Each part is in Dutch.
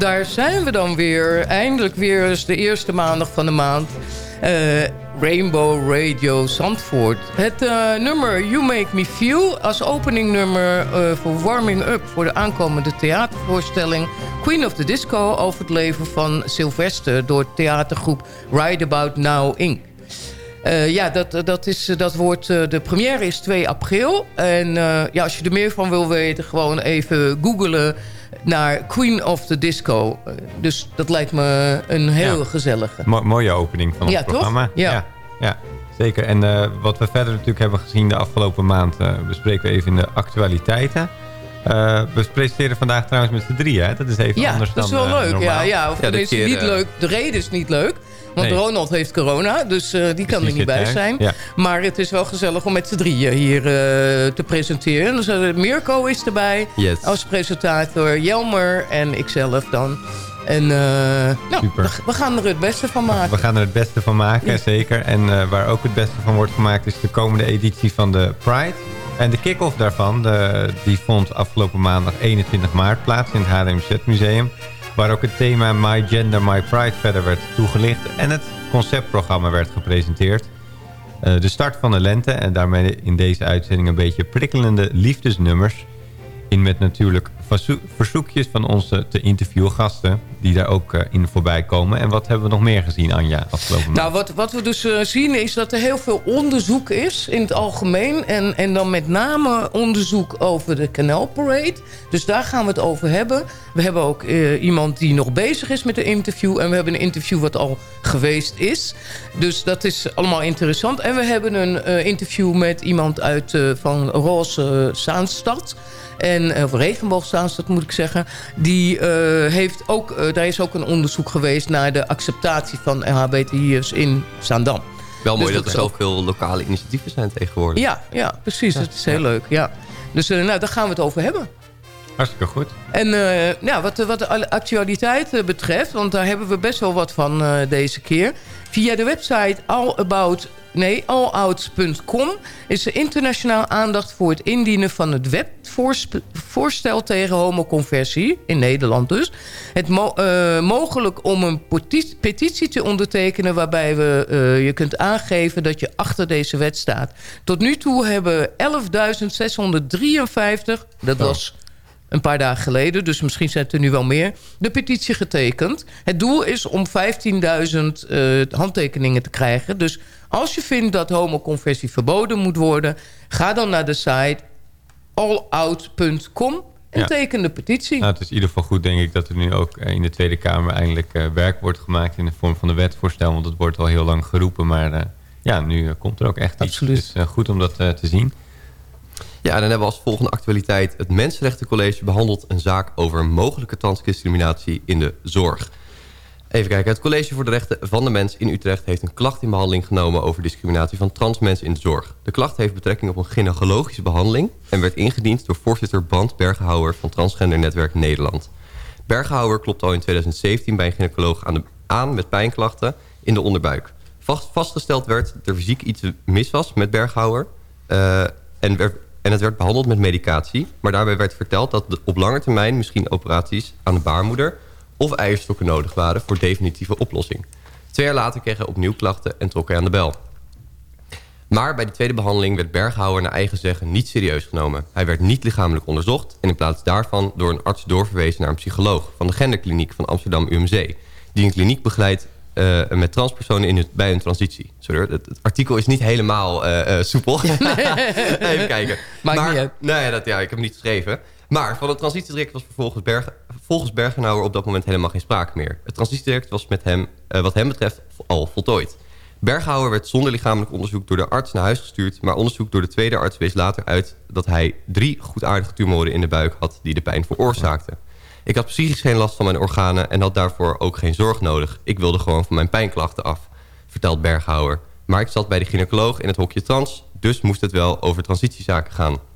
daar zijn we dan weer. Eindelijk weer eens de eerste maandag van de maand. Eh, Rainbow Radio Zandvoort. Het eh, nummer You Make Me Feel als openingnummer eh, voor Warming Up... voor de aankomende theatervoorstelling Queen of the Disco... over het leven van Sylvester door theatergroep Ride About Now Inc. Ja, dat, dat, is, dat wordt, de première is 2 april. En ja, als je er meer van wil weten, gewoon even googelen naar Queen of the Disco. Dus dat lijkt me een heel ja. gezellige. Mo mooie opening van het ja, programma. Toch? Ja. ja. ja. zeker. En uh, wat we verder natuurlijk hebben gezien de afgelopen maand... Uh, bespreken we even in de actualiteiten. Uh, we presenteren vandaag trouwens met z'n drieën. Hè? Dat is even ja, anders dat dan is wel leuk. Ja, ja, of Ja, keer, niet eh, leuk. De reden is niet leuk. Want Nee. Ronald heeft corona, dus eh, die kan er die niet bij zijn. Ja. Maar het is wel gezellig om met z'n drieën hier eh, te presenteren. Dus, eh, Mirko is erbij Yes. als presentator. Jelmer en ikzelf dan. En nou, we, we gaan er het beste van maken. We gaan er het beste van maken, Ja. zeker. En waar ook het beste van wordt gemaakt... is de komende editie van de Pride. En de kick-off daarvan, de, die vond afgelopen maandag 21 maart plaats... in het HDMZ Museum. Waar ook het thema My Gender, My Pride verder werd toegelicht. En het conceptprogramma werd gepresenteerd. Eh, de start van de lente en daarmee in deze uitzending... een beetje prikkelende liefdesnummers... In met natuurlijk verzo- verzoekjes van onze te interviewen gasten... die daar ook eh, in voorbij komen. En wat hebben we nog meer gezien, Anja, afgelopen maand? Nou, wat, wat we dus eh, zien is dat er heel veel onderzoek is in het algemeen. En, en dan met name onderzoek over de Canal Parade. Dus daar gaan we het over hebben. We hebben ook eh, iemand die nog bezig is met een interview. En we hebben een interview wat al geweest is. Dus dat is allemaal interessant. En we hebben een interview met iemand uit van Roze Zaanstad. En, of regenboogstaanstad moet ik zeggen. Die heeft ook, daar is ook een onderzoek geweest naar de acceptatie van LHBTI'ers in Zaandam. Wel mooi Dus dat dat er zoveel lokale initiatieven zijn tegenwoordig. Ja, ja precies. Het is heel leuk. Ja. Dus eh, nou, daar gaan we het over hebben. Hartstikke goed. En eh, ja, wat, de- wat de actualiteit eh, betreft, want daar hebben we best wel wat van deze keer. Via de website allabout, nee, allouts.com is er internationaal aandacht voor het indienen van het webvoorstel tegen homoconversie, in Nederland dus. Het mo- eh, mogelijk om een petitie te ondertekenen waarbij we, eh, je kunt aangeven dat je achter deze wet staat. Tot nu toe hebben 11.653, dat was een paar dagen geleden, dus misschien zijn het er nu wel meer, de petitie getekend. Het doel is om 15.000 eh, handtekeningen te krijgen. Dus als je vindt dat homoconversie verboden moet worden... ga dan naar de site allout.com en Ja. teken de petitie. Nou, het is in ieder geval goed, denk ik, dat er nu ook in de Tweede Kamer eindelijk eh, werk wordt gemaakt in de vorm van de wetsvoorstel. Want het wordt al heel lang geroepen, maar eh, ja, nu eh, komt er ook echt iets. Absoluut. Dus eh, goed om dat te zien. Ja, en dan hebben we als volgende actualiteit... het Mensenrechtencollege behandelt een zaak over mogelijke transdiscriminatie in de zorg. Even kijken, het College voor de Rechten van de Mens in Utrecht... heeft een klacht in behandeling genomen over discriminatie van trans mensen in de zorg. De klacht heeft betrekking op een gynaecologische behandeling... en werd ingediend door voorzitter Band Bergenhouwer van Transgender Netwerk Nederland. Bergenhouwer klopt al in 2017 bij een gynaecoloog aan, de, aan met pijnklachten in de onderbuik. Vast, vastgesteld werd dat er fysiek iets mis was met Berghouwer... eh, en, en het werd behandeld met medicatie. Maar daarbij werd verteld dat op lange termijn misschien operaties aan de baarmoeder... of eierstokken nodig waren voor definitieve oplossing. Twee jaar later kreeg hij opnieuw klachten en trok hij aan de bel. Maar bij de tweede behandeling werd Berghouwer naar eigen zeggen niet serieus genomen. Hij werd niet lichamelijk onderzocht en in plaats daarvan door een arts doorverwezen naar een psycholoog van de genderkliniek van Amsterdam UMC. Die een kliniek begeleidt eh, met transpersonen in het, bij hun transitie. Sorry, het, het artikel is niet helemaal eh, eh, soepel. Even kijken. Maakt maar, niet uit. Nee, dat, ja, ik heb hem niet geschreven. Maar van het transitietraject was vervolgens volgens Bergenauer op dat moment helemaal geen sprake meer. Het transitietraject was met hem, eh, wat hem betreft al voltooid. Berghouwer werd zonder lichamelijk onderzoek door de arts naar huis gestuurd... maar onderzoek door de tweede arts wees later uit... dat hij drie goedaardige tumoren in de buik had die de pijn veroorzaakten. Ik had psychisch geen last van mijn organen... en had daarvoor ook geen zorg nodig. Ik wilde gewoon van mijn pijnklachten af, vertelt Berghouwer. Maar ik zat bij de gynaecoloog in het hokje trans... dus moest het wel over transitiezaken gaan.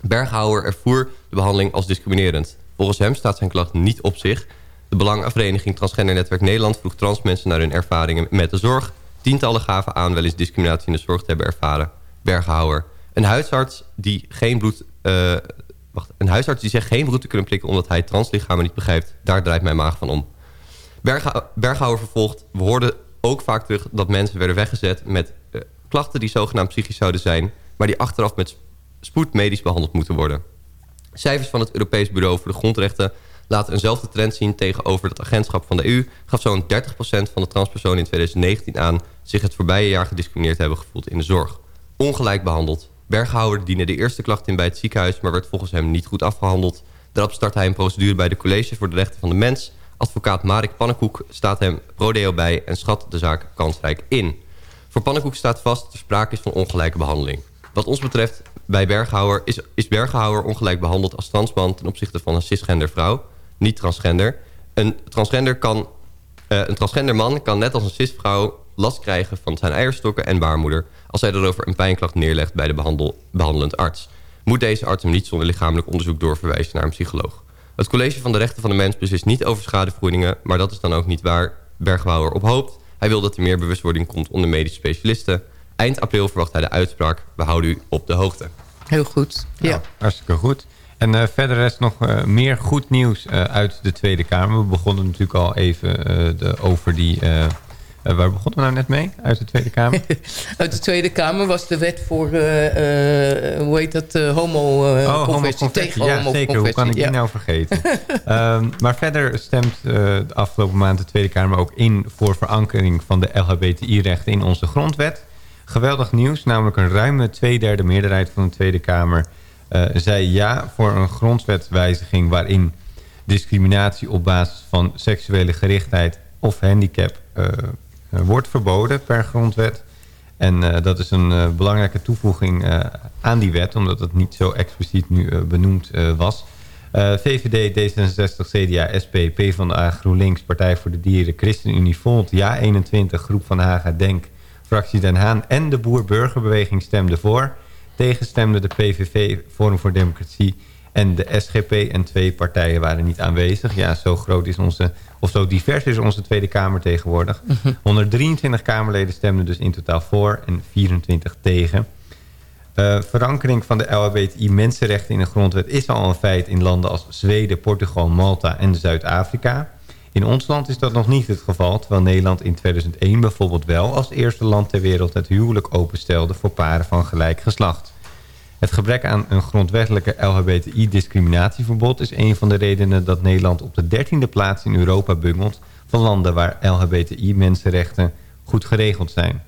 Berghouwer ervoer de behandeling als discriminerend. Volgens hem staat zijn klacht niet op zich. De Belangenvereniging Transgender Netwerk Nederland vroeg trans mensen naar hun ervaringen met de zorg. Tientallen gaven aan wel eens discriminatie in de zorg te hebben ervaren. Berghouwer. Een huisarts die geen bloed... eh, wacht, een huisarts die zegt geen bloed te kunnen prikken omdat hij translichamen niet begrijpt. Daar draait mijn maag van om. Bergha Berghouwer vervolgt... We hoorden ook vaak terug dat mensen werden weggezet... met eh, klachten die zogenaamd psychisch zouden zijn... maar die achteraf met spoed medisch behandeld moeten worden. Cijfers van het Europees Bureau voor de Grondrechten laten eenzelfde trend zien tegenover het agentschap van de EU... gaf zo'n 30% van de transpersonen in 2019 aan... zich het voorbije jaar gediscrimineerd hebben gevoeld in de zorg. Ongelijk behandeld. Berghouwer diende de eerste klacht in bij het ziekenhuis... maar werd volgens hem niet goed afgehandeld. Daarop start hij een procedure bij de College voor de Rechten van de Mens. Advocaat Marek Pannenkoek staat hem prodeo bij... en schat de zaak kansrijk in. Voor Pannenkoek staat vast dat er sprake is van ongelijke behandeling. Wat ons betreft bij Berghouwer is, is Berghouwer ongelijk behandeld als transman... ten opzichte van een cisgender vrouw, niet transgender. Een transgender, kan, uh, een transgender man kan net als een cisvrouw last krijgen van zijn eierstokken en baarmoeder... als hij daarover een pijnklacht neerlegt bij de behandel, behandelend arts. Moet deze arts hem niet zonder lichamelijk onderzoek doorverwijzen naar een psycholoog. Het College van de Rechten van de Mens beslist niet over schadevergoedingen... maar dat is dan ook niet waar Berghouwer op hoopt. Hij wil dat er meer bewustwording komt onder medische specialisten. Eind april verwacht hij de uitspraak. We houden u op de hoogte. Heel goed. Ja. Nou, hartstikke goed. En uh, verder is nog uh, meer goed nieuws uh, uit de Tweede Kamer. We begonnen natuurlijk al even de, over die... waar begonnen we nou net mee uit de Tweede Kamer? uit de Tweede Kamer was de wet voor, hoe heet dat, homo oh, conversie. Tegen ja, homo zeker. Hoe kan ik ja. die nou vergeten? um, maar verder stemt de afgelopen maand de Tweede Kamer ook in... voor verankering van de LHBTI-rechten in onze grondwet. Geweldig nieuws, namelijk een ruime tweederde meerderheid van de Tweede Kamer... Uh, zei ja voor een grondwetwijziging waarin discriminatie op basis van seksuele gerichtheid of handicap uh, uh, wordt verboden per grondwet. En dat is een belangrijke toevoeging aan die wet, omdat het niet zo expliciet nu benoemd was. VVD, D66, CDA, SP, PvdA, GroenLinks, Partij voor de Dieren, ChristenUnie, Volt, Ja21, Groep van Haga, Denk, Fractie Den Haan en de Boer-Burgerbeweging stemden voor... Tegenstemde de PVV, Forum voor Democratie en de SGP. En twee partijen waren niet aanwezig. Ja, zo groot is onze, of zo divers is onze Tweede Kamer tegenwoordig. Mm -hmm. 123 Kamerleden stemden dus in totaal voor en 24 tegen. Uh, verankering van de LHBTI-mensenrechten in de grondwet is al een feit in landen als Zweden, Portugal, Malta en Zuid-Afrika. In ons land is dat nog niet het geval, terwijl Nederland in 2001 bijvoorbeeld wel als eerste land ter wereld het huwelijk openstelde voor paren van gelijk geslacht. Het gebrek aan een grondwettelijke LHBTI-discriminatieverbod is een van de redenen dat Nederland op de dertiende plaats in Europa bungelt van landen waar LHBTI-mensenrechten goed geregeld zijn.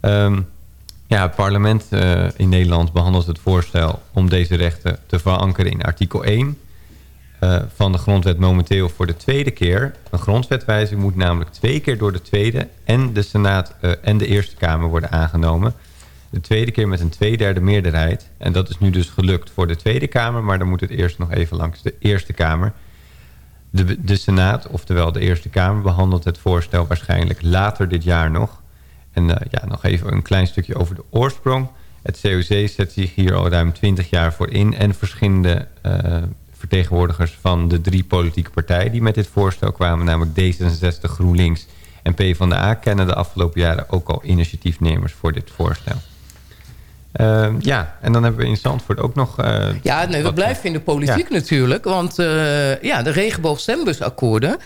Um, ja, het parlement uh, in Nederland behandelt het voorstel om deze rechten te verankeren in artikel 1 uh, van de grondwet momenteel voor de tweede keer. Een grondwetwijzing moet namelijk twee keer door de Tweede en de Senaat uh, en de Eerste Kamer worden aangenomen. De tweede keer met een tweederde meerderheid. En dat is nu dus gelukt voor de Tweede Kamer, maar dan moet het eerst nog even langs de Eerste Kamer. De, de Senaat, oftewel de Eerste Kamer, behandelt het voorstel waarschijnlijk later dit jaar nog. En uh, ja, nog even een klein stukje over de oorsprong. Het COC zet zich hier al ruim 20 jaar voor in en verschillende vertegenwoordigers van de drie politieke partijen die met dit voorstel kwamen, namelijk D66, GroenLinks en PvdA, kennen de afgelopen jaren ook al initiatiefnemers voor dit voorstel. Uh, ja, en dan hebben we in Zandvoort ook nog... Uh, ja, nee, we blijven in de politiek ja. natuurlijk. Want uh, ja, de regenboog-stembusakkoorden...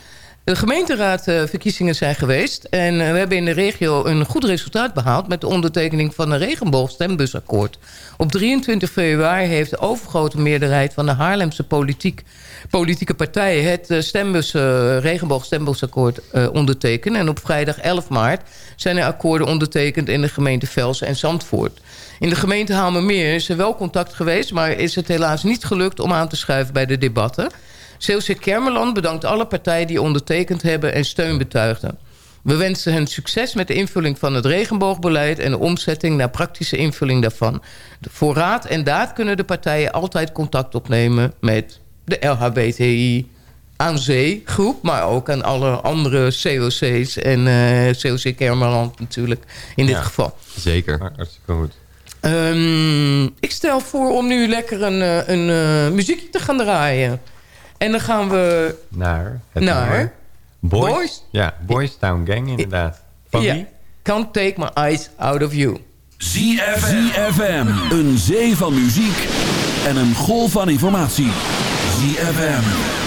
De gemeenteraadverkiezingen zijn geweest. En we hebben in de regio een goed resultaat behaald... met de ondertekening van een regenboog-stembusakkoord. Op 23 februari heeft de overgrote meerderheid van de Haarlemse politiek, politieke partijen... het stembus, uh, regenboog-stembusakkoord uh, ondertekend. En op vrijdag 11 maart zijn er akkoorden ondertekend... in de gemeente Velsen en Zandvoort. In de gemeente Hamermeer is er wel contact geweest... maar is het helaas niet gelukt om aan te schuiven bij de debatten... Zeeuwse Kermeland bedankt alle partijen die ondertekend hebben en steun betuigden. We wensen hen succes met de invulling van het regenboogbeleid... en de omzetting naar praktische invulling daarvan. Voor raad en daad kunnen de partijen altijd contact opnemen... met de LHBTI aan zee groep... maar ook aan alle andere COC's en uh, COC Kermeland natuurlijk in dit Ja. geval. Zeker. Hartstikke goed. Ehm, ik stel voor om nu lekker een, eh, een eh, muziekje te gaan draaien. En dan gaan we Naar het naar nummer Boys. Boys. Ja, Boys Town Gang inderdaad. Van ja, wie? Can't Take My Eyes Out of You. ZFM. Een zee van muziek en een golf van informatie. ZFM.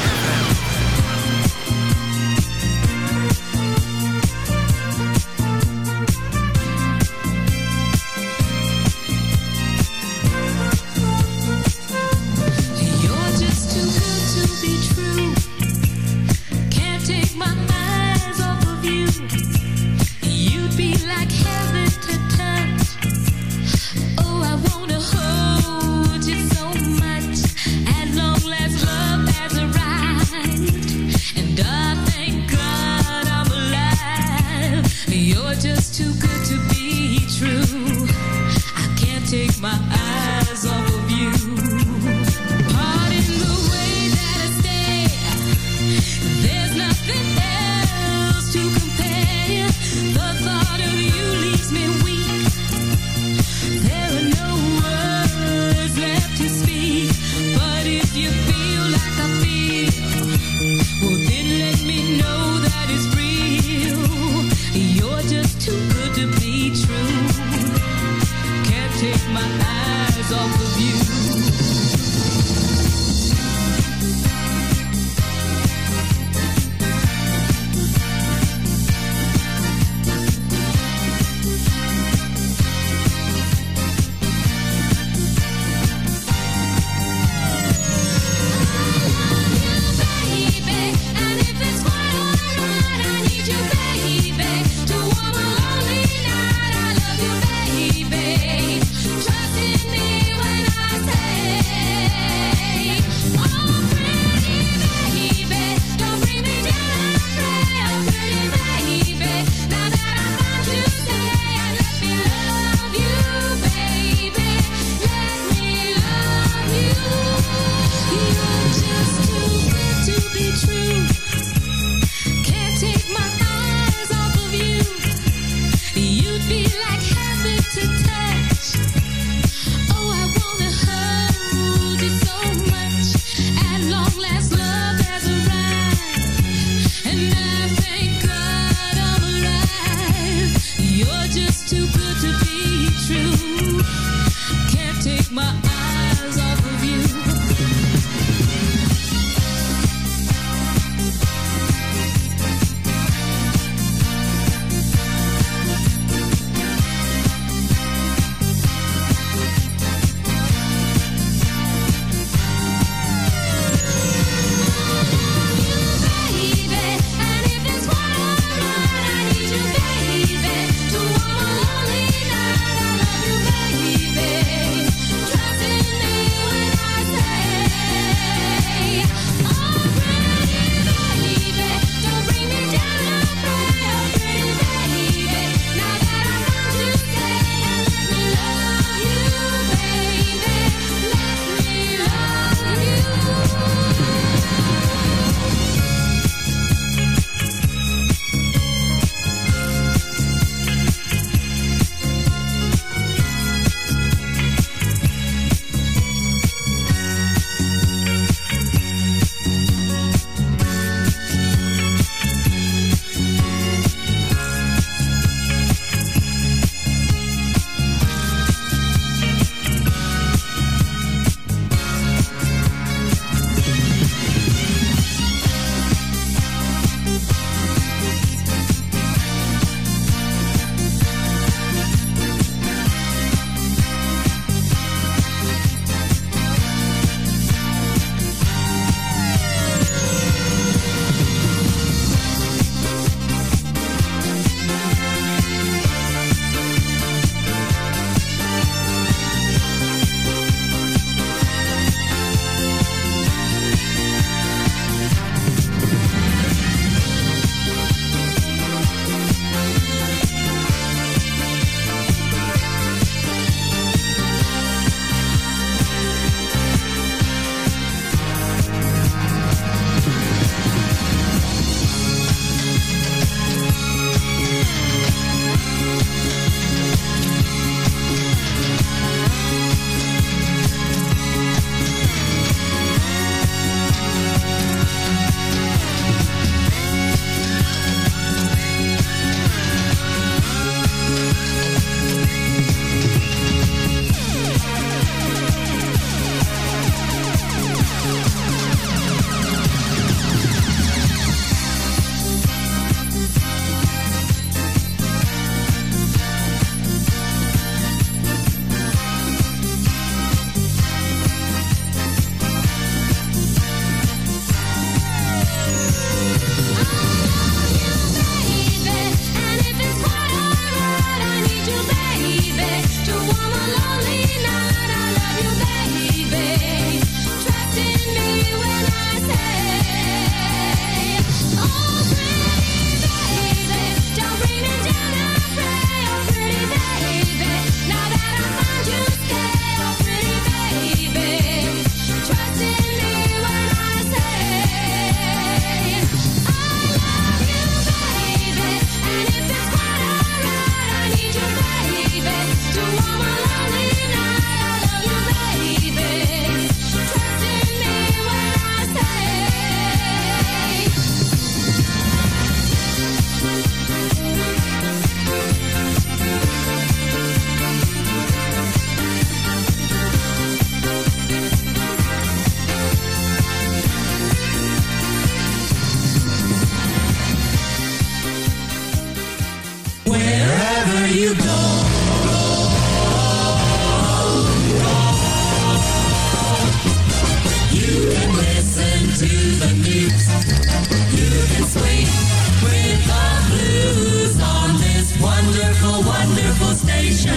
beautiful station.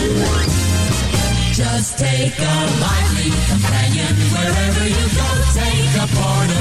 Just take a lively companion wherever you go. Take a part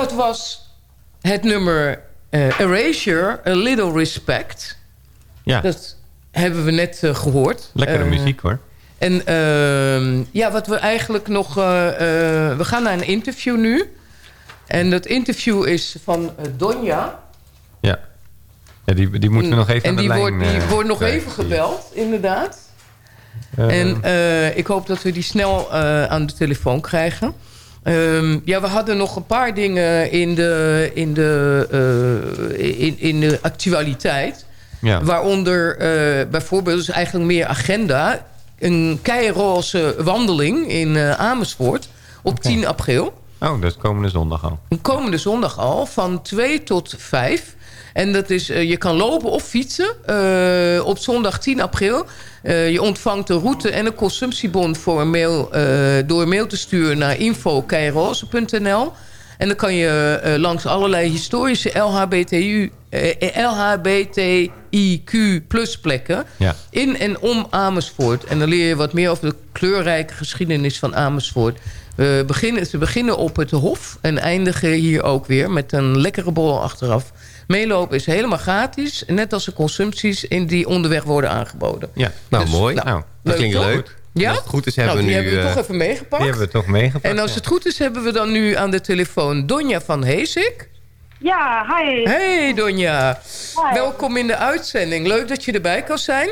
Dat was het nummer eh, Erasure, A Little Respect. Ja, Dat hebben we net eh, gehoord. lekkere Eh, muziek hoor. En ehm, ja, wat we eigenlijk nog... we gaan naar een interview nu. En dat interview is van Donja. Ja. ja die, die moeten we nog even en aan de die lijn wordt, die eh, wordt nog even gebeld, inderdaad. En ik hoop dat we die snel aan de telefoon krijgen. Ehm, ja, we hadden nog een paar dingen in de, in de, eh, in, in de actualiteit. ja. Waaronder eh, bijvoorbeeld dus eigenlijk meer agenda. Een keiroze wandeling in eh, Amersfoort op 10 april. Oh, dat is komende zondag al. Komende zondag al, van 2 tot 5. En dat is, eh, je kan lopen of fietsen eh, op zondag 10 april. Eh, je ontvangt een route en een consumptiebon voor een mail, door een mail te sturen naar info.keiroze.nl. En dan kan je langs allerlei historische LHBTU, eh, LHBT LHBTIQ plus plekken Ja. in en om Amersfoort. En dan leer je wat meer over de kleurrijke geschiedenis van Amersfoort. We beginnen, ze beginnen op het Hof en eindigen hier ook weer met een lekkere borrel achteraf. Meelopen is helemaal gratis, net als de consumpties in die onderweg worden aangeboden. Ja. Nou, Dus, mooi. nou, Nou, dat klinkt leuk. Ja? Als het goed is hebben nou, we die nu... hebben we eh, toch even meegepakt. die hebben we toch meegepakt. En als het goed is, hebben we dan nu aan de telefoon Donja van Heesik. Ja, hi. Hey Donja, Hi. welkom in de uitzending. Leuk dat je erbij kan zijn.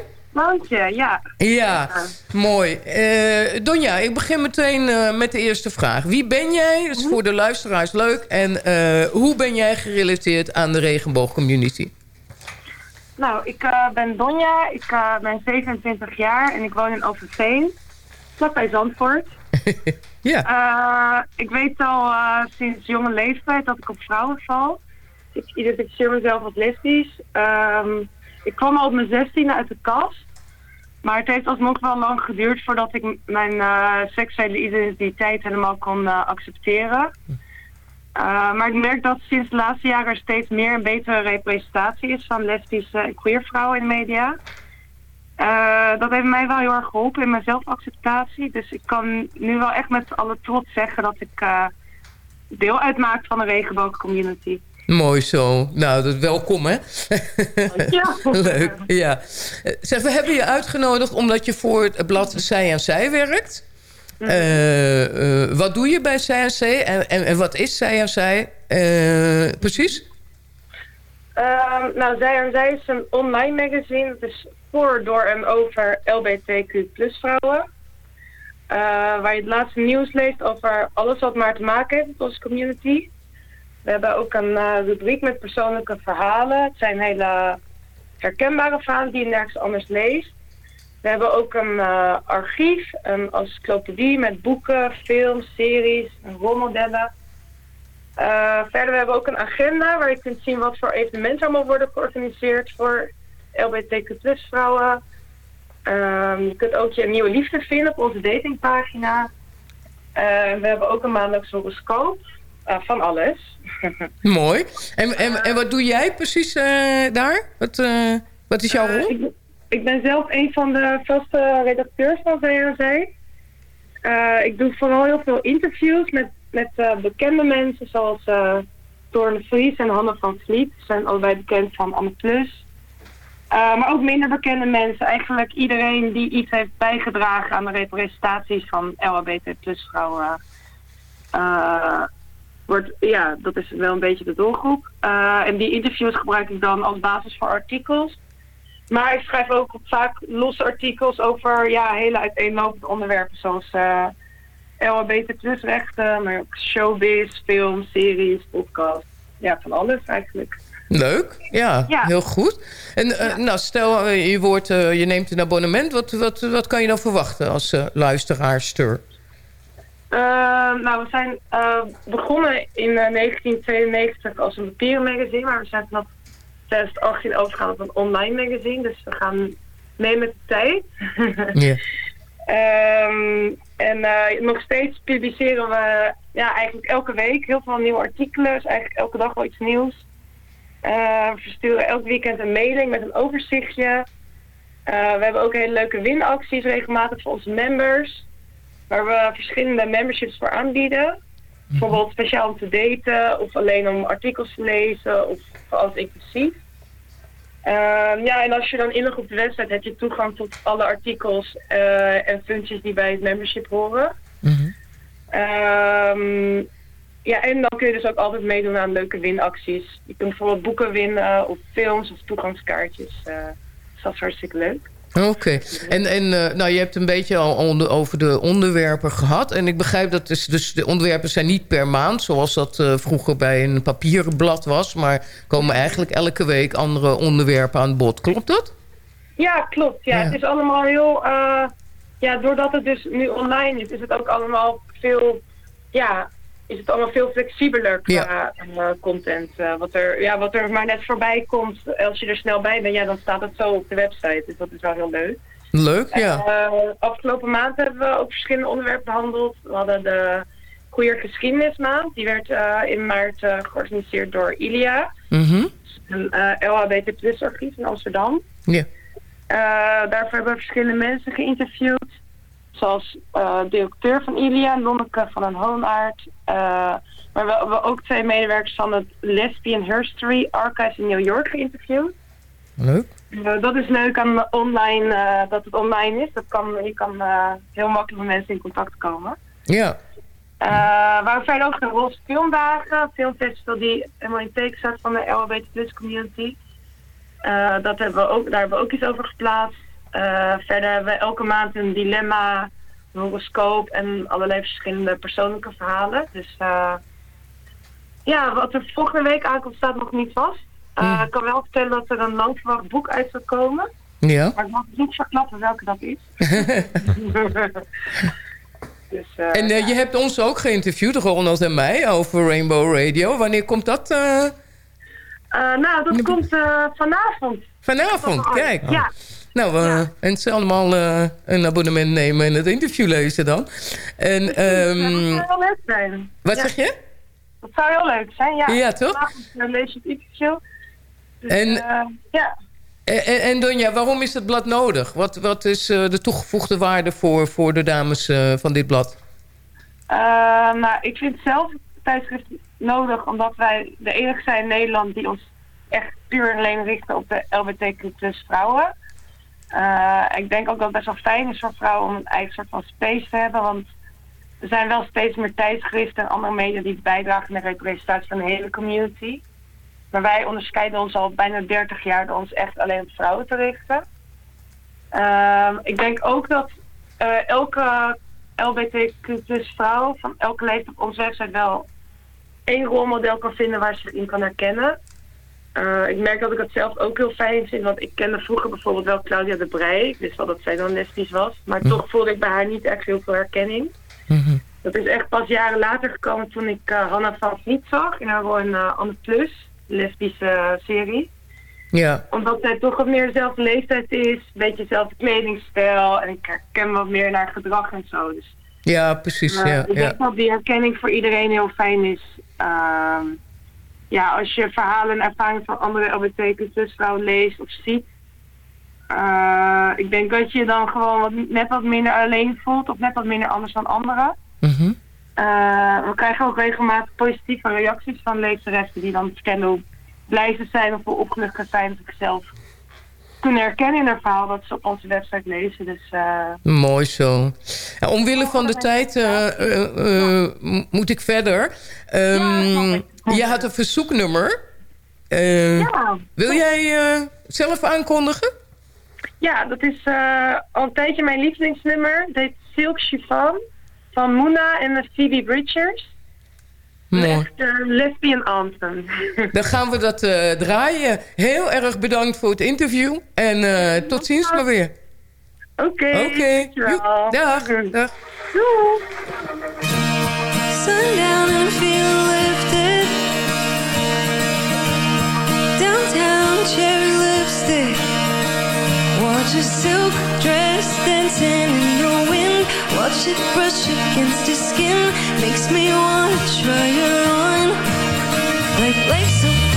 Ja. Ja, mooi. Eh, Donja, ik begin meteen eh, met de eerste vraag. Wie ben jij? Dat is voor de luisteraars leuk. En eh, hoe ben jij gerelateerd aan de regenboogcommunity? Nou, ik ben Donja, ik ben 27 jaar en ik woon in Overveen, vlakbij Zandvoort. Ja, ik weet al sinds jonge leeftijd dat ik op vrouwen val. Ik identificeer mezelf als lesbisch. Ehm, ik kwam al op mijn 16e uit de kast. Maar het heeft alsnog wel lang geduurd voordat ik mijn eh, seksuele identiteit helemaal kon eh, accepteren. Eh, maar ik merk dat sinds de laatste jaren er steeds meer en betere representatie is van lesbische en queer vrouwen in de media. Dat heeft mij wel heel erg geholpen in mijn zelfacceptatie. Dus ik kan nu wel echt met alle trots zeggen dat ik deel uitmaak van de regenboogcommunity. Mooi zo. Nou, dat welkom hè. Ja. Leuk, ja. Zeg, we hebben je uitgenodigd omdat je voor het blad Zij en Zij werkt. Eh, eh, wat doe je bij Zij en Zij en, en, en wat is Zij en Zij? Eh, precies? Ehm, nou, Zij en Zij is een online magazine. Het is voor, door en over LBTQ plus vrouwen. Waar je het laatste nieuws leest over alles wat maar te maken heeft met onze community. We hebben ook een eh, rubriek met persoonlijke verhalen. Het zijn hele herkenbare verhalen die je nergens anders leest. We hebben ook een eh, archief, een encyclopedie met boeken, films, series, en rolmodellen. Eh, verder we ook een agenda waar je kunt zien wat voor evenementen allemaal worden georganiseerd voor LBTQ plus vrouwen. Ehm, je kunt ook je nieuwe liefde vinden op onze datingpagina. We hebben ook een maandelijks horoscoop. Eh, van alles. Mooi. En, en, en wat doe jij precies eh, daar? Wat, eh, wat is jouw Eh, rol? ik, ik ben zelf een van de vaste redacteurs van VRC. Eh ik doe vooral heel veel interviews met, met eh, bekende mensen zoals Toorn Vries en Hanne van Vliet. Ze zijn allebei bekend van Anne Plus. Eh, maar ook minder bekende mensen. Eigenlijk iedereen die iets heeft bijgedragen aan de representaties van LHBT plus vrouwen. eh, wordt, ja, dat is wel een beetje de doelgroep. Eh, en die interviews gebruik ik dan als basis voor artikels. Maar ik schrijf ook vaak losse artikels over ja, hele uiteenlopende onderwerpen. Zoals eh LHBT plus rechten, maar ook showbiz, films, series, podcasts. Ja, van alles eigenlijk. Leuk, ja, Ja. heel goed. En eh, nou, stel, je, wordt, je neemt een abonnement. Wat, wat, wat kan je dan verwachten als eh luisteraarster? Eh, nou, we zijn eh, begonnen in eh, 1992 als een papieren magazine, maar we zijn vanaf 2018 overgegaan op een online magazine. Dus we gaan mee met de tijd. Ja. Ehm, en eh, nog steeds publiceren we ja, eigenlijk elke week heel veel nieuwe artikelen. Dus eigenlijk elke dag wel iets nieuws. Eh, we versturen elk weekend een mailing met een overzichtje. Eh, we hebben ook hele leuke winacties regelmatig voor onze members. Waar we verschillende memberships voor aanbieden. Bijvoorbeeld speciaal om te daten of alleen om artikels te lezen of voor alles inclusief. Ehm, ja, en als je dan inlogt op de website heb je toegang tot alle artikels eh, en functies die bij het membership horen. Ehm, ja, en dan kun je dus ook altijd meedoen aan leuke winacties. Je kunt bijvoorbeeld boeken winnen of films of toegangskaartjes. eh dus dat is hartstikke leuk. Oké. En, en eh, nou, je hebt een beetje al onder, over de onderwerpen gehad. En ik begrijp dat dus, dus de onderwerpen zijn niet per maand... zoals dat eh, vroeger bij een papieren blad was... maar komen eigenlijk elke week andere onderwerpen aan bod. Klopt dat? Ja, klopt. Ja, Ja. Het is allemaal heel... eh, ja, doordat het dus nu online is, is het ook allemaal veel... Ja, is het allemaal veel flexibeler qua eh, content. eh, wat, er, ja, wat er maar net voorbij komt, als je er snel bij bent, ja, dan staat het zo op de website. Dus dat is wel heel leuk. Leuk, ja. Eh, afgelopen maand hebben we ook verschillende onderwerpen behandeld. We hadden de Queer Geschiedenismaand. Die werd in maart georganiseerd door Ilia. Mhm. Een LHBT plus archief in Amsterdam. Ja. Daarvoor hebben we verschillende mensen geïnterviewd. Zoals eh, directeur van Ilia, Lonneke van den Hoonaard. Eh, maar we hebben ook twee medewerkers van het Lesbian History Archives in New York geïnterviewd. Leuk. Eh, dat is leuk aan online, dat het online is. Dat kan, je kan heel makkelijk met mensen in contact komen. Ja. Eh waar verder ook de Roze Filmdagen, een filmfestival die helemaal in teken staat van de LGBT plus community. Dat hebben we ook, daar hebben we ook iets over geplaatst. Eh, verder hebben we elke maand een dilemma, een horoscoop en allerlei verschillende persoonlijke verhalen. Dus eh, ja, wat er volgende week aankomt staat nog niet vast. Eh, Ik kan wel vertellen dat er een lang verwacht boek uit zal komen. Ja. Maar ik mag niet verklappen welke dat is. dus, En je hebt ons ook geïnterviewd, Ronald en mij, over Rainbow Radio. Wanneer komt dat? nou, dat komt vanavond. Vanavond, kijk. Ja. Nou, uh, en ze allemaal uh, een abonnement nemen en het interview lezen dan. En, um, dat zou heel leuk zijn. Wat ja. zeg je? Dat zou heel leuk zijn, ja. Ja, toch? Vanavond uh, lees je het interview. Dus, en, ja. En, en Donja, waarom is het blad nodig? Wat, wat is de toegevoegde waarde voor, voor de dames van dit blad? nou, ik vind zelf het tijdschrift nodig omdat wij de enige zijn in Nederland die ons echt puur en alleen richten op de LBTQ plus vrouwen. Uh, ik denk ook dat het best wel fijn is voor vrouwen om een eigen soort van space te hebben. Want er zijn wel steeds meer tijdschriften en andere media die bijdragen aan de representatie van de hele community. Maar wij onderscheiden ons al bijna 30 jaar door ons echt alleen op vrouwen te richten. Uh, ik denk ook dat uh, elke LBTQ vrouw van elke leeftijd op onze website wel één rolmodel kan vinden waar ze in kan herkennen. Uh, ik merk dat ik het zelf ook heel fijn vind, want ik kende vroeger bijvoorbeeld wel Claudia de Brij. Ik wist wel dat zij dan lesbisch was, maar mm. toch voelde ik bij haar niet echt heel veel herkenning. Mm -hmm. Dat is echt pas jaren later gekomen toen ik uh, Hanna van Vliet zag in haar rol in uh, Anne Plus, lesbische serie. Ja. Omdat zij toch wat meer dezelfde leeftijd is, een beetje dezelfde kledingstijl en ik herken wat meer naar gedrag en zo. Dus, ja, precies. ja, ik denk dat die herkenning voor iedereen heel fijn is. Uh, ja, als je verhalen en ervaringen van andere LBTQ vrouwen leest of ziet. Uh, ik denk dat je dan gewoon wat, net wat minder alleen voelt of net wat minder anders dan anderen. Mm -hmm. uh, we krijgen ook regelmatig positieve reacties van lezeressen die dan verkennen hoe blij ze zijn of hoe opgelucht zijn dat ik zelf kunnen herkennen in haar verhaal dat ze op onze website lezen. Dus, uh... Mooi zo. Ja, omwille van de tijd uh, moet ik verder. Um, ja, je had een verzoeknummer. ja. Wil jij zelf aankondigen? Ja, dat is al een tijdje mijn lievelingsnummer. Het heet Silk Chiffon van Moona en Phoebe Bridgers. Mooi. Echt uh, lesbian anthem. Dan gaan we dat uh, draaien. Heel erg bedankt voor het interview. En uh, tot ziens maar weer. Oké. Okay. Oké. Okay. Dag. Dag. Doei. Sundown and feel lifted. Downtown cherry lipstick. Watch a silk dress dancing in the wind. Watch it brush against your skin. Makes me wanna try it on. Like life's so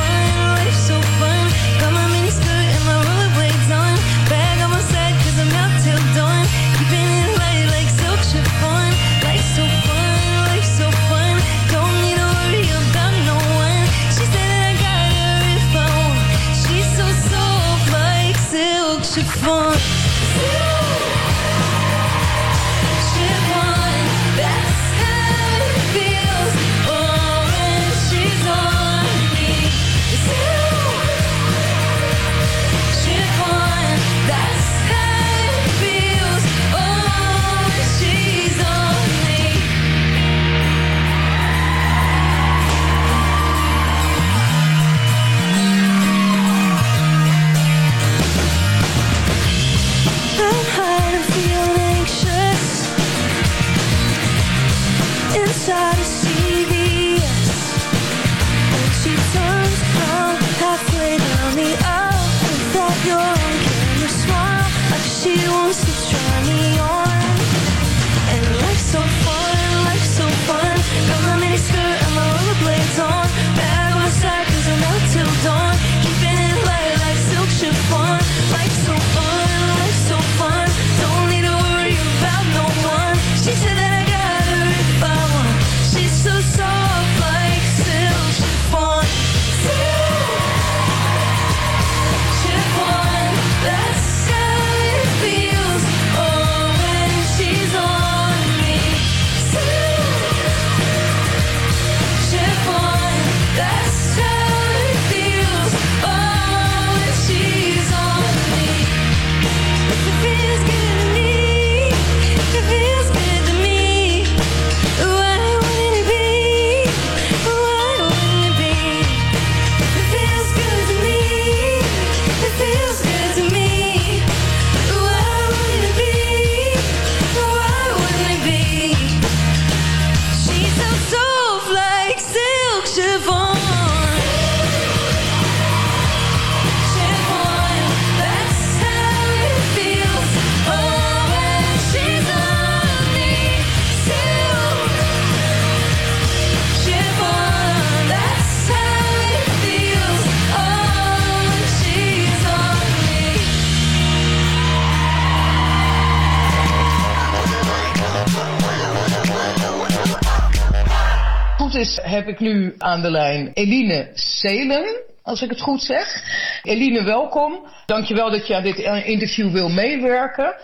is heb ik nu aan de lijn Eline Selen, als ik het goed zeg. Eline, welkom. Dankjewel dat je aan dit interview wil meewerken.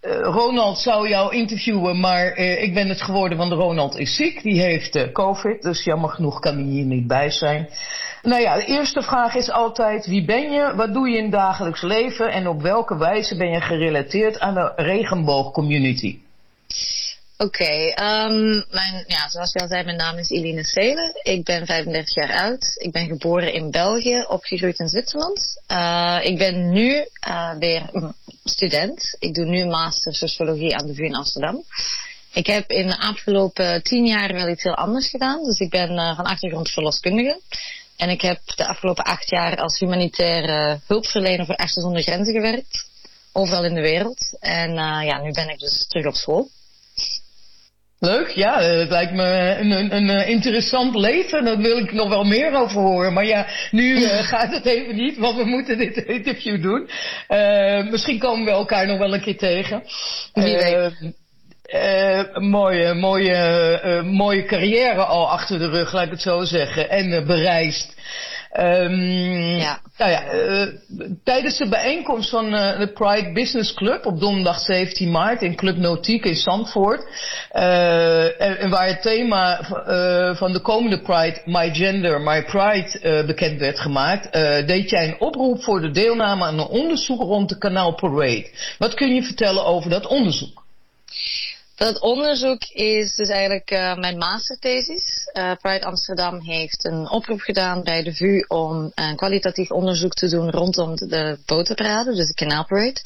Eh, Ronald zou jou interviewen, maar eh, ik ben het geworden, want Ronald is ziek. Die heeft eh, COVID, dus jammer genoeg kan hij hier niet bij zijn. Nou ja, de eerste vraag is altijd, wie ben je? Wat doe je in het dagelijks leven? En op welke wijze ben je gerelateerd aan de regenboogcommunity? Oké, ehm, mijn, ja, zoals je al zei, mijn naam is Eline Seelen. Ik ben 35 jaar oud. Ik ben geboren in België, opgegroeid in Zwitserland. Eh, ik ben nu eh, weer student. Ik doe nu master sociologie aan de VU in Amsterdam. Ik heb in de afgelopen tien jaar wel iets heel anders gedaan. Dus ik ben eh, van achtergrond verloskundige. En ik heb de afgelopen acht jaar als humanitaire hulpverlener voor Artsen zonder Grenzen gewerkt. Overal in de wereld. En ja, nu ben ik dus terug op school. Leuk, ja, eh, het lijkt me een, een, een eh, interessant leven. Daar wil ik nog wel meer over horen. Maar ja, nu eh, gaat het even niet, want we moeten dit interview doen. Misschien komen we elkaar nog wel een keer tegen. Wie weet. Een mooie, mooie, mooie carrière al achter de rug, laat ik het zo zeggen. En bereisd. Ehm, Ja. Nou ja, eh, tijdens de bijeenkomst van eh, de Pride Business Club op donderdag 17 maart in Club Nautiek in Zandvoort. eh, en, en waar het thema van de komende Pride, My Gender, My Pride, bekend werd gemaakt, deed jij een oproep voor de deelname aan een onderzoek rond de Kanaal Parade. Wat kun je vertellen over dat onderzoek? Dat onderzoek is dus eigenlijk eh, mijn masterthesis. Eh, Pride Amsterdam heeft een oproep gedaan bij de VU om een kwalitatief onderzoek te doen rondom de, de botenparade, dus de kanaalparade.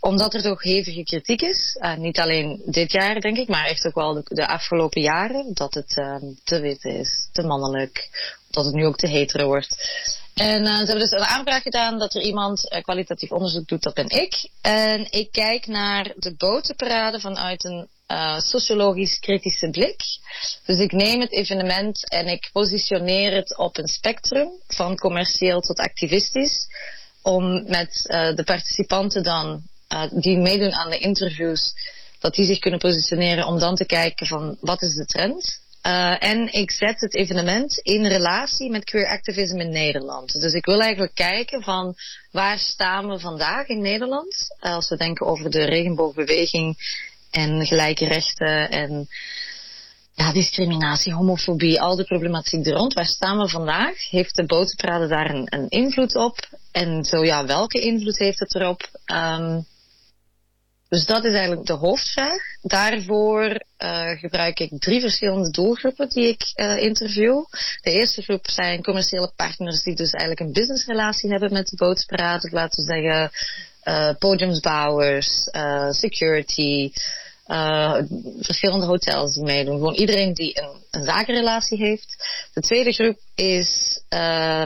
Omdat er toch hevige kritiek is. Eh, niet alleen dit jaar, denk ik, maar echt ook wel de, de afgelopen jaren. Dat het ehm, te wit is, te mannelijk, dat het nu ook te hetero wordt. En ze hebben dus een aanvraag gedaan dat er iemand kwalitatief onderzoek doet, dat ben ik. En ik kijk naar de botenparade vanuit een eh, sociologisch kritische blik. Dus ik neem het evenement en ik positioneer het op een spectrum van commercieel tot activistisch. Om met eh, de participanten dan, eh, die meedoen aan de interviews, dat die zich kunnen positioneren om dan te kijken van wat is de trend. En ik zet het evenement in relatie met queer activism in Nederland. Dus ik wil eigenlijk kijken van waar staan we vandaag in Nederland. Als we denken over de regenboogbeweging en gelijke rechten en ja, discriminatie, homofobie, al de problematiek er rond. Waar staan we vandaag? Heeft de botenparade daar een, een invloed op? En zo ja, welke invloed heeft het erop? Um, dus dat is eigenlijk de hoofdvraag. Daarvoor uh, gebruik ik drie verschillende doelgroepen die ik uh, interview. De eerste groep zijn commerciële partners die dus eigenlijk een businessrelatie hebben met de bootsparaat. Laten we zeggen podiumsbouwers, security, verschillende hotels die meedoen. Gewoon iedereen die een, een zakenrelatie heeft. De tweede groep is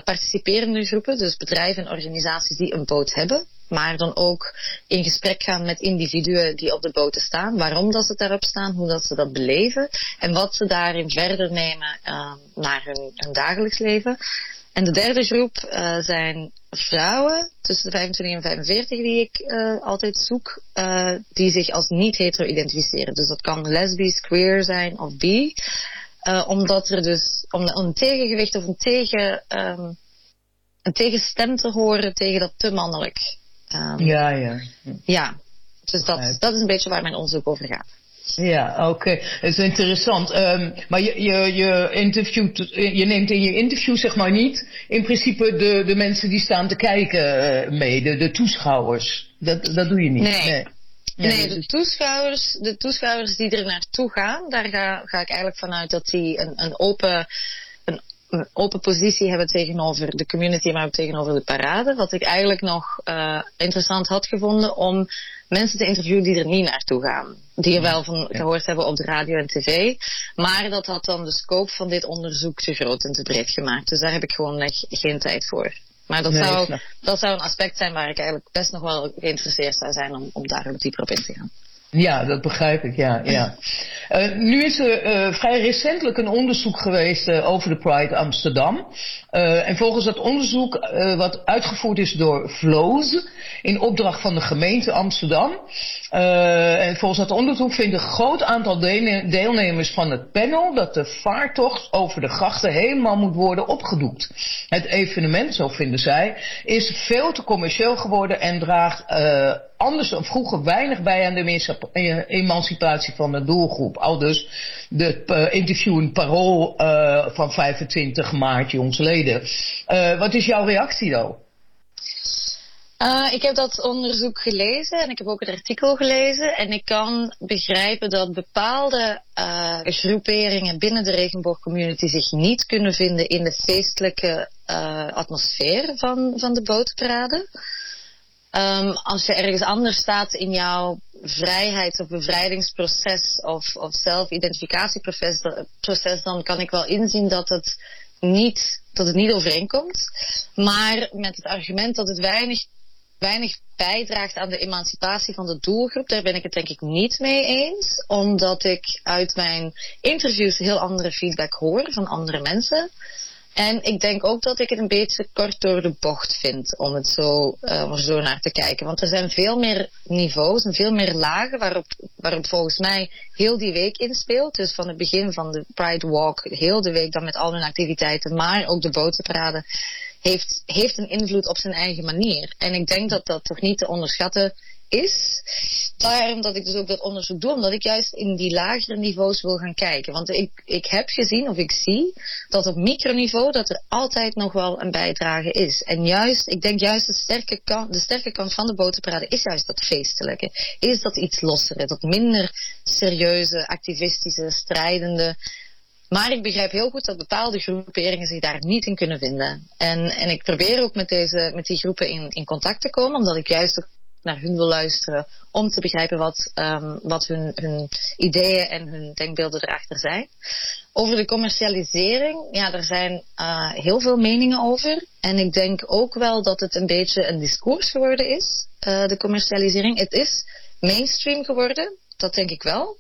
participerende groepen, dus bedrijven en organisaties die een boot hebben maar dan ook in gesprek gaan met individuen die op de boten staan. Waarom dat ze daarop staan, hoe dat ze dat beleven en wat ze daarin verder nemen naar hun, hun, dagelijks leven. En de derde groep uh, zijn vrouwen tussen de 25 en 45 die ik uh, altijd zoek, die zich als niet hetero identificeren. Dus dat kan lesbisch, queer zijn of bi. omdat er dus om een tegengewicht of een, tegen, um, een tegenstem te horen tegen dat te mannelijk. Um, ja, ja. Ja, dus dat, dat is een beetje waar mijn onderzoek over gaat. Ja, oké. Okay. Dat is interessant. Um, maar je, je, je, interviewt, je neemt in je interview zeg maar niet in principe de, de mensen die staan te kijken uh, mee, de, de toeschouwers. Dat, dat doe je niet. Nee. nee. Nee, nee de, toeschouwers, de toeschouwers die er naartoe gaan, daar ga, ga ik eigenlijk vanuit dat die een, een open een open positie hebben tegenover de community, maar ook tegenover de parade. Wat ik eigenlijk nog uh, interessant had gevonden om mensen te interviewen die er niet naartoe gaan. Die er wel van gehoord hebben op de radio en tv. Maar dat had dan de scope van dit onderzoek te groot en te breed gemaakt. Dus daar heb ik gewoon echt geen tijd voor. Maar dat, nee, zou, dat zou een aspect zijn waar ik eigenlijk best nog wel geïnteresseerd zou zijn om, om daar ook dieper op in te gaan. Ja, dat begrijp ik, ja. ja. Eh, nu is er eh, vrij recentelijk een onderzoek geweest eh, over de Pride Amsterdam. En volgens dat onderzoek, wat uitgevoerd is door Flows, in opdracht van de gemeente Amsterdam. en volgens dat onderzoek vindt een groot aantal deelnemers van het panel dat de vaartocht over de grachten helemaal moet worden opgedoekt. Het evenement, zo vinden zij, is veel te commercieel geworden en draagt anders dan vroeger weinig bij aan de eh, emancipatie van de doelgroep. Al dus de eh, interview in Parool eh, van 25 maart jongsleden. Eh, wat is jouw reactie dan? Ik heb dat onderzoek gelezen en ik heb ook het artikel gelezen. En ik kan begrijpen dat bepaalde groeperingen binnen de regenboogcommunity zich niet kunnen vinden in de feestelijke atmosfeer van, van de bootparade. Ehm, als je ergens anders staat in jouw vrijheids- of bevrijdingsproces of, of zelfidentificatieproces, proces, dan kan ik wel inzien dat het niet, dat het niet overeenkomt. Maar met het argument dat het weinig, weinig bijdraagt aan de emancipatie van de doelgroep, daar ben ik het denk ik niet mee eens. Omdat ik uit mijn interviews heel andere feedback hoor van andere mensen. En ik denk ook dat ik het een beetje kort door de bocht vind om, het zo, om er zo naar te kijken. Want er zijn veel meer niveaus en veel meer lagen waarop, waarop volgens mij heel die week inspeelt. Dus van het begin van de Pride Walk, heel de week dan met al hun activiteiten, maar ook de botenparade, heeft, heeft een invloed op zijn eigen manier. En ik denk dat dat toch niet te onderschatten is. Daarom dat ik dus ook dat onderzoek doe, omdat ik juist in die lagere niveaus wil gaan kijken. Want ik, ik heb gezien of ik zie dat op microniveau dat er altijd nog wel een bijdrage is. En juist, ik denk juist de sterke kant, de sterke kant van de botenparade is juist dat feestelijke. Is dat iets lossere, dat minder serieuze, activistische, strijdende. Maar ik begrijp heel goed dat bepaalde groeperingen zich daar niet in kunnen vinden. En, en ik probeer ook met, deze, met die groepen in, in contact te komen, omdat ik juist ook naar hun wil luisteren om te begrijpen wat, um, wat hun, hun ideeën en hun denkbeelden erachter zijn. Over de commercialisering, ja, er zijn uh, heel veel meningen over. En ik denk ook wel dat het een beetje een discours geworden is, uh, de commercialisering. Het is mainstream geworden, dat denk ik wel.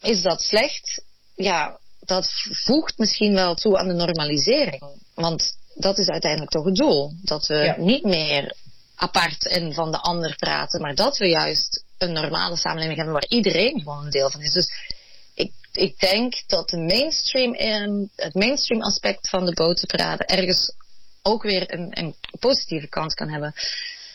Is dat slecht? Ja, dat voegt misschien wel toe aan de normalisering. Want dat is uiteindelijk toch het doel. Dat we ja. niet meer apart en van de ander praten, maar dat we juist een normale samenleving hebben waar iedereen gewoon een deel van is. Dus ik, ik denk dat de mainstream, het mainstream aspect van de botenparade ergens ook weer een, een positieve kant kan hebben.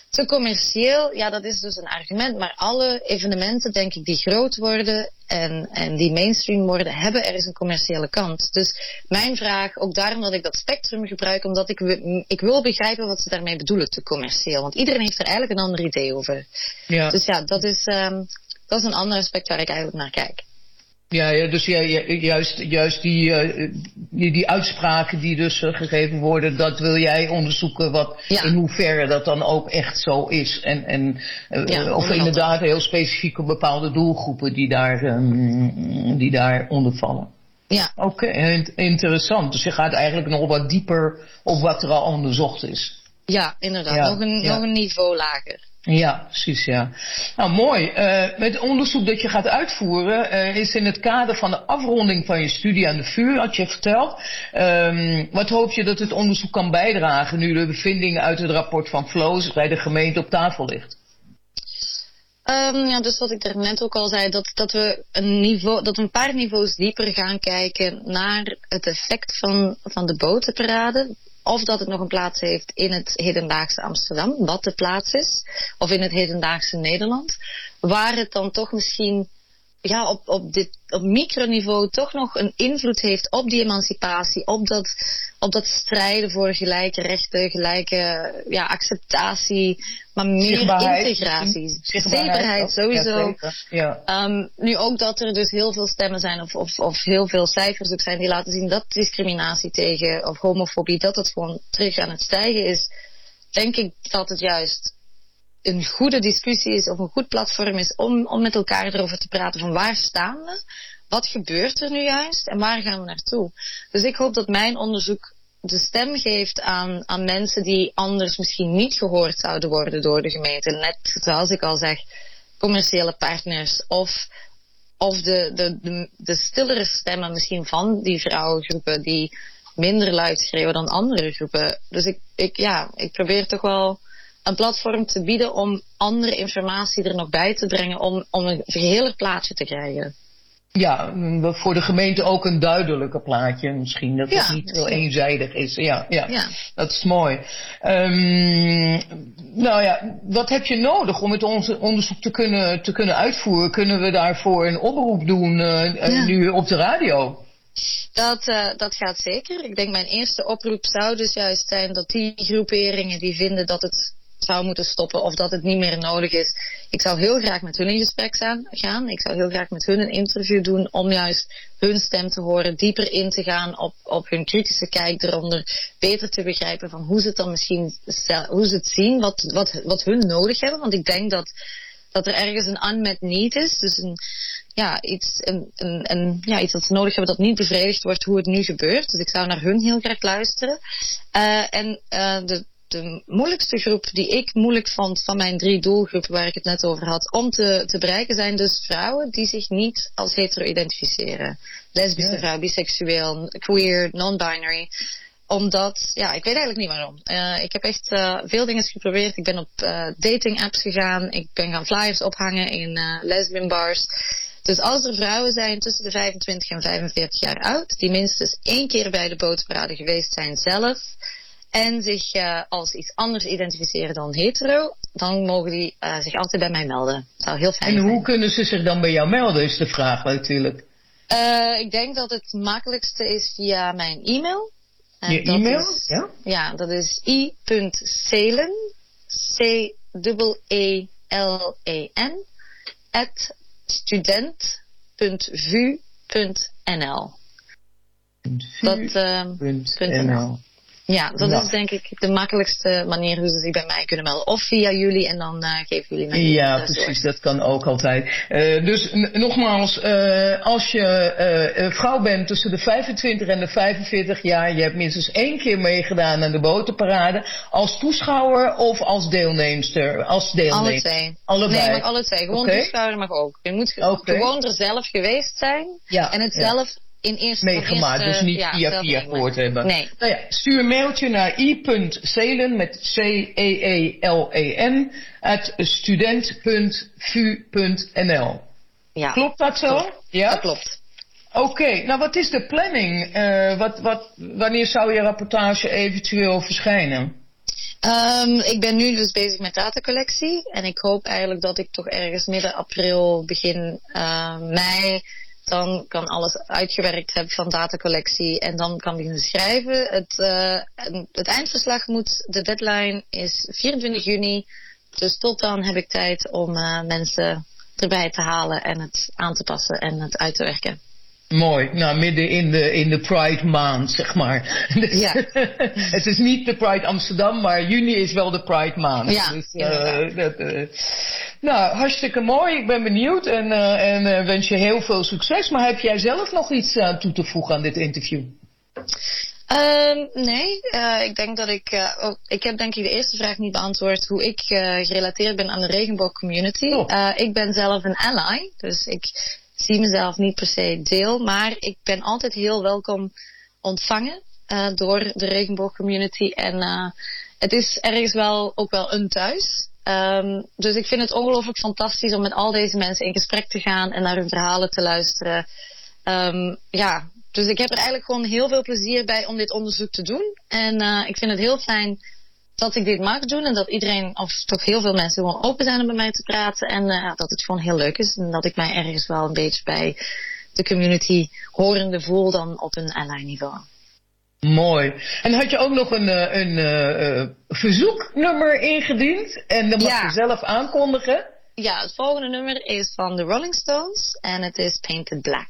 Te commercieel, ja, dat is dus een argument. Maar alle evenementen, denk ik, die groot worden en, en die mainstream worden, hebben ergens een commerciële kant. Dus mijn vraag, ook daarom dat ik dat spectrum gebruik, omdat ik, ik wil begrijpen wat ze daarmee bedoelen, te commercieel. Want iedereen heeft er eigenlijk een ander idee over. Ja. Dus ja, dat is, um, dat is een ander aspect waar ik eigenlijk naar kijk. Ja, ja dus ja, juist, juist die, uh, die, die uitspraken die dus uh, gegeven worden, dat wil jij onderzoeken wat, ja. in hoeverre dat dan ook echt zo is. En, en uh, ja, of inderdaad heel specifiek op bepaalde doelgroepen die daar, um, die daar onder vallen. Ja. Oké, okay, interessant. Dus je gaat eigenlijk nog wat dieper op wat er al onderzocht is. Ja, inderdaad. Ja, nog, een, nog een niveau lager. Ja, precies, ja. Nou, mooi. Uh, met het onderzoek dat je gaat uitvoeren uh, is in het kader van de afronding van je studie aan de VU, had je verteld. Um, wat hoop je dat het onderzoek kan bijdragen nu de bevindingen uit het rapport van Flows bij de gemeente op tafel ligt? Um, ja, dus wat ik er net ook al zei, dat, dat we een niveau, dat we een paar niveaus dieper gaan kijken naar het effect van, van de botenparade of dat het nog een plaats heeft in het hedendaagse Amsterdam, wat de plaats is, of in het hedendaagse Nederland, waar het dan toch misschien ja, op, op, dit, op microniveau toch nog een invloed heeft op die emancipatie, op dat, op dat strijden voor gelijke rechten, gelijke ja, acceptatie, maar meer integratie. Zichtbaarheid, sowieso. Ja, ja. Um, nu ook dat er dus heel veel stemmen zijn, of, of, of heel veel cijfers ook zijn die laten zien dat discriminatie tegen, of homofobie, dat het gewoon terug aan het stijgen is. Denk ik dat het juist een goede discussie is of een goed platform is om, om met elkaar erover te praten van waar staan we, wat gebeurt er nu juist en waar gaan we naartoe. Dus ik hoop dat mijn onderzoek de stem geeft aan, aan mensen die anders misschien niet gehoord zouden worden door de gemeente. Net zoals ik al zeg, commerciële partners of, of de, de, de, de stillere stemmen misschien van die vrouwengroepen die minder luid schreeuwen dan andere groepen. Dus ik, ik, ja, ik probeer toch wel een platform te bieden om andere informatie er nog bij te brengen om, om een geheel plaatje te krijgen. Ja, voor de gemeente ook een duidelijker plaatje misschien. Dat het Ja, niet misschien. eenzijdig is. Ja, ja, Ja. dat is mooi. Ehm, nou ja, wat heb je nodig om het onze- onderzoek te kunnen, te kunnen uitvoeren? Kunnen we daarvoor een oproep doen eh, eh, Ja. nu op de radio? Dat, eh, dat gaat zeker. Ik denk mijn eerste oproep zou dus juist zijn dat die groeperingen die vinden dat het zou moeten stoppen of dat het niet meer nodig is. Ik zou heel graag met hun in gesprek gaan. Ik zou heel graag met hun een interview doen om juist hun stem te horen, dieper in te gaan op, op hun kritische kijk eronder, beter te begrijpen van hoe ze het dan misschien hoe ze het zien, wat, wat, wat hun nodig hebben. Want ik denk dat, dat er ergens een unmet need is. Dus een, ja, iets, een, een, ja, iets dat ze nodig hebben dat niet bevredigd wordt hoe het nu gebeurt. Dus ik zou naar hun heel graag luisteren. Eh, en eh, de, de moeilijkste groep die ik moeilijk vond van mijn drie doelgroepen waar ik het net over had, om te, te bereiken zijn dus vrouwen die zich niet als hetero identificeren. Lesbische Ja. vrouw, biseksueel, queer, non-binary omdat, ja, ik weet eigenlijk niet waarom. Eh, ik heb echt eh, veel dingen geprobeerd. Ik ben op eh, dating apps gegaan. Ik ben gaan flyers ophangen in lesbian bars. Dus als er vrouwen zijn tussen de 25 en 45 jaar oud, die minstens één keer bij de bootparade geweest zijn zelf, en zich eh, als iets anders identificeren dan hetero, dan mogen die eh, zich altijd bij mij melden. Zou heel fijn En zijn. hoe kunnen ze zich dan bij jou melden, is de vraag natuurlijk. Eh, ik denk dat het makkelijkste is via mijn e-mail. En Je e-mail? is- Ja? Ja, dat is i.celen, C-E-E-L-E-N, at student.vu.nl. Dat, eh, NL. Ja, dat is denk ik de makkelijkste manier hoe ze zich bij mij kunnen melden. Of via jullie en dan eh, geven jullie mij Ja, precies, dat kan ook altijd. Eh, dus nogmaals, eh, als je eh, vrouw bent tussen de 25 en de 45 jaar, je hebt minstens één keer meegedaan aan de botenparade, als toeschouwer of als deelnemster? Als deelnemer. Alle twee. Allebei. Nee, maar alle twee. Gewoon Oké. toeschouwer mag ook. Je moet gewoon er zelf geweest zijn. Ja, en het ja. In eerste meegemaakt, eerste- dus niet ja, via via gehoord hebben. Nee. Nou ja, stuur een mailtje naar i.celen met C-E-E-L-E-N at student.vu.nl. Ja. Klopt dat zo? Ja? Dat klopt. Oké, nou wat is de planning? Eh, wat, wat, wanneer zou je rapportage eventueel verschijnen? Ehm, ik ben nu dus bezig met datacollectie. En ik hoop eigenlijk dat ik toch ergens midden april, begin eh, mei... dan kan alles uitgewerkt hebben van datacollectie. En dan kan beginnen schrijven. Het, eh, het eindverslag moet... De deadline is 24 juni. Dus tot dan heb ik tijd om eh, mensen erbij te halen... en het aan te passen en het uit te werken. Mooi, nou midden in de, in de Pride maand, zeg maar. Dus, Ja. het is niet de Pride Amsterdam, maar juni is wel de Pride maand. Ja, dus, eh, dat, eh, nou, hartstikke mooi. Ik ben benieuwd en, eh, en eh, wens je heel veel succes. Maar heb jij zelf nog iets aan toe te voegen aan dit interview? Ehm, nee, eh, ik denk dat ik. eh, oh, ik heb denk ik de eerste vraag niet beantwoord hoe ik eh, gerelateerd ben aan de regenboog community. Oh. Eh, ik ben zelf een ally, dus ik zie mezelf niet per se deel, maar ik ben altijd heel welkom ontvangen eh, door de regenboog community. En eh, het is ergens wel ook wel een thuis. Ehm, dus ik vind het ongelooflijk fantastisch om met al deze mensen in gesprek te gaan en naar hun verhalen te luisteren. Ehm, ja, dus ik heb er eigenlijk gewoon heel veel plezier bij om dit onderzoek te doen. En eh, ik vind het heel fijn dat ik dit mag doen en dat iedereen, of toch heel veel mensen, gewoon open zijn om met mij te praten. En eh, dat het gewoon heel leuk is en dat ik mij ergens wel een beetje bij de community horende voel dan op een ally niveau. Mooi. En had je ook nog een, eh, een eh, verzoeknummer ingediend? En dan mag Ja. je zelf aankondigen. Ja, het volgende nummer is van de Rolling Stones en het is Painted Black.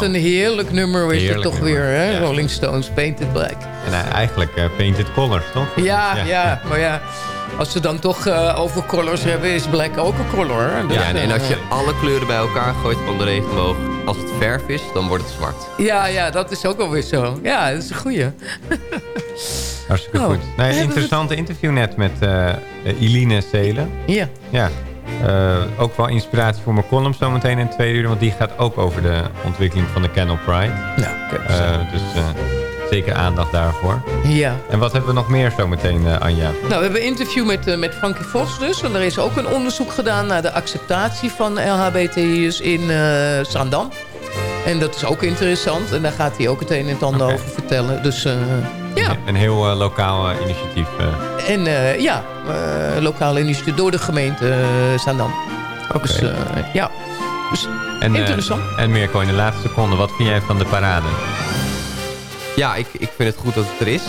Wat een heerlijk nummer is het toch nummer, weer, hè? ja. Rolling Stones, Painted Black. En eh, eigenlijk eh, Painted Colors, toch? Ja, ja, maar ja. Als ze dan toch eh, over colors hebben, is black ook een color. Dus, Ja, en, en als je alle kleuren bij elkaar gooit van de regenboog... als het verf is, dan wordt het zwart. Ja, ja, dat is ook alweer zo. Ja, dat is een goeie. Hartstikke Oh. goed. Nee, we interessante interview net met eh Eline Zelen. Ja. Ja. Eh, ook wel inspiratie voor mijn column zometeen in tweede uur. Want die gaat ook over de ontwikkeling van de Kennel Pride. Eh, aan. dus eh, zeker aandacht daarvoor. Ja. En wat hebben we nog meer zometeen, Anja? Nou, we hebben een interview met, met Frankie Vos dus. En er is ook een onderzoek gedaan naar de acceptatie van LHBTI'ers in Zaandam. En dat is ook interessant. En daar gaat hij ook het een en het ander over vertellen. Dus ja. Een heel lokaal initiatief. En eh, ja, eh lokale initiatief door de gemeente uh, Zaandam. Dus eh, ja, dus En, eh, interessant. en Mirko, in de laatste seconde, wat vind jij van de parade? Ja, ik, ik vind het goed dat het er is.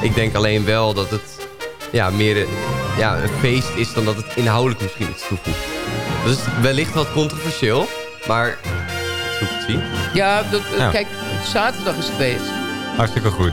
Ik denk alleen wel dat het ja, meer ja, een feest is dan dat het inhoudelijk misschien iets toevoegt. Dat is wellicht wat controversieel, maar het is goed te zien. Ja, dat, Ja. kijk, zaterdag is het feest. Hartstikke goed.